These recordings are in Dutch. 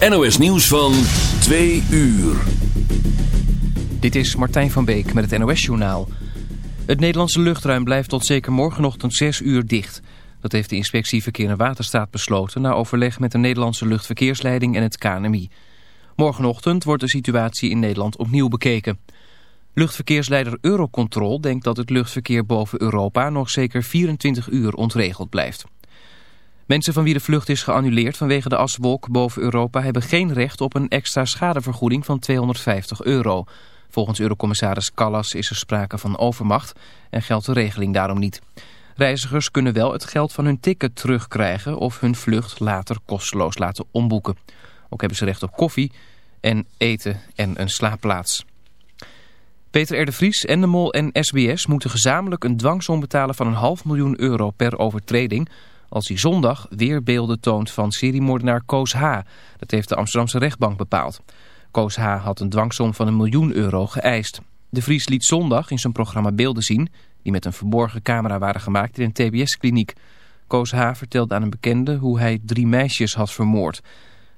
NOS Nieuws van 2 uur. Dit is Martijn van Beek met het NOS Journaal. Het Nederlandse luchtruim blijft tot zeker morgenochtend 6 uur dicht. Dat heeft de inspectie Verkeer en Waterstaat besloten... na overleg met de Nederlandse luchtverkeersleiding en het KNMI. Morgenochtend wordt de situatie in Nederland opnieuw bekeken. Luchtverkeersleider Eurocontrol denkt dat het luchtverkeer boven Europa... nog zeker 24 uur ontregeld blijft. Mensen van wie de vlucht is geannuleerd vanwege de aswolk boven Europa hebben geen recht op een extra schadevergoeding van 250 euro. Volgens Eurocommissaris Callas is er sprake van overmacht en geldt de regeling daarom niet. Reizigers kunnen wel het geld van hun ticket terugkrijgen of hun vlucht later kosteloos laten omboeken. Ook hebben ze recht op koffie en eten en een slaapplaats. Peter R. de Endemol en SBS moeten gezamenlijk een dwangsom betalen van een half miljoen euro per overtreding als hij zondag weer beelden toont van seriemoordenaar Koos H. Dat heeft de Amsterdamse rechtbank bepaald. Koos H. had een dwangsom van een miljoen euro geëist. De Vries liet zondag in zijn programma beelden zien... die met een verborgen camera waren gemaakt in een tbs-kliniek. Koos H. vertelde aan een bekende hoe hij drie meisjes had vermoord.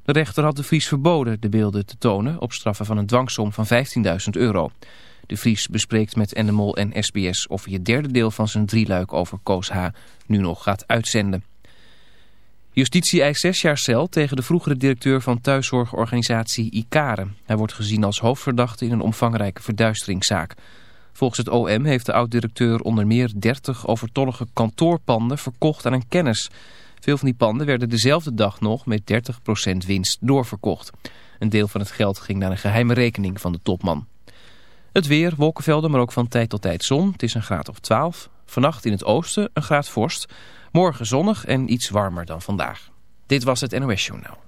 De rechter had de Vries verboden de beelden te tonen... op straffen van een dwangsom van 15.000 euro. De Vries bespreekt met Endemol en SBS of hij het derde deel van zijn drieluik over Koos H. nu nog gaat uitzenden. Justitie eist zes jaar cel tegen de vroegere directeur van thuiszorgorganisatie ICARE. Hij wordt gezien als hoofdverdachte in een omvangrijke verduisteringszaak. Volgens het OM heeft de oud-directeur onder meer 30 overtollige kantoorpanden verkocht aan een kennis. Veel van die panden werden dezelfde dag nog met 30% winst doorverkocht. Een deel van het geld ging naar een geheime rekening van de topman. Het weer, wolkenvelden, maar ook van tijd tot tijd zon. Het is een graad of 12. Vannacht in het oosten een graad vorst. Morgen zonnig en iets warmer dan vandaag. Dit was het NOS Journaal.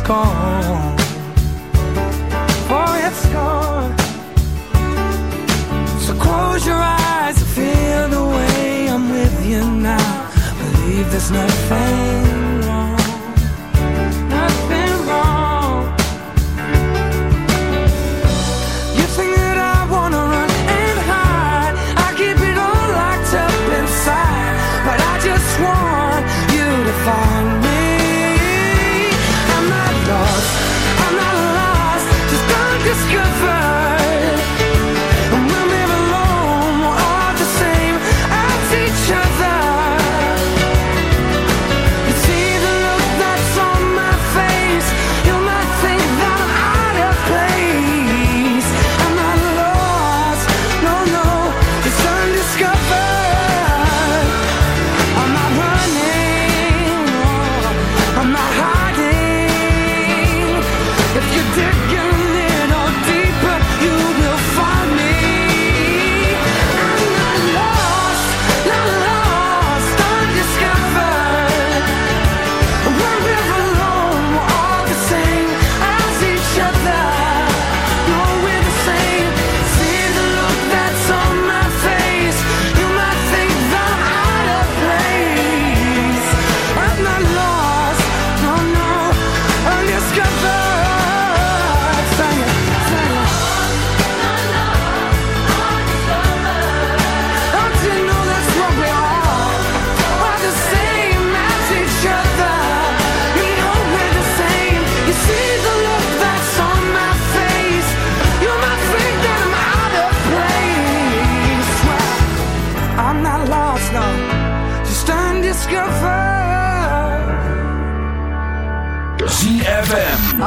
it's gone. For it's gone. So close your eyes and feel the way I'm with you now. Believe there's nothing.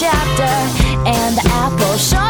chapter, and the apple shone.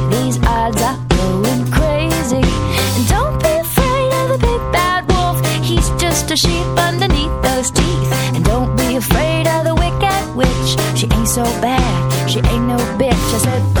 she ain't no bitch. I said.